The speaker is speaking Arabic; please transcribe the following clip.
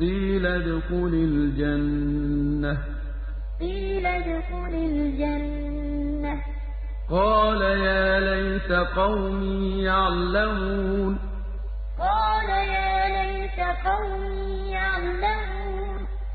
قِيلَ ادْخُلِ الْجَنَّةَ. قِيلَ ادْخُلِ الْجَنَّةَ. قَالَ يَا لَيْتَ قَوْمِي يَعْلَمُونَ.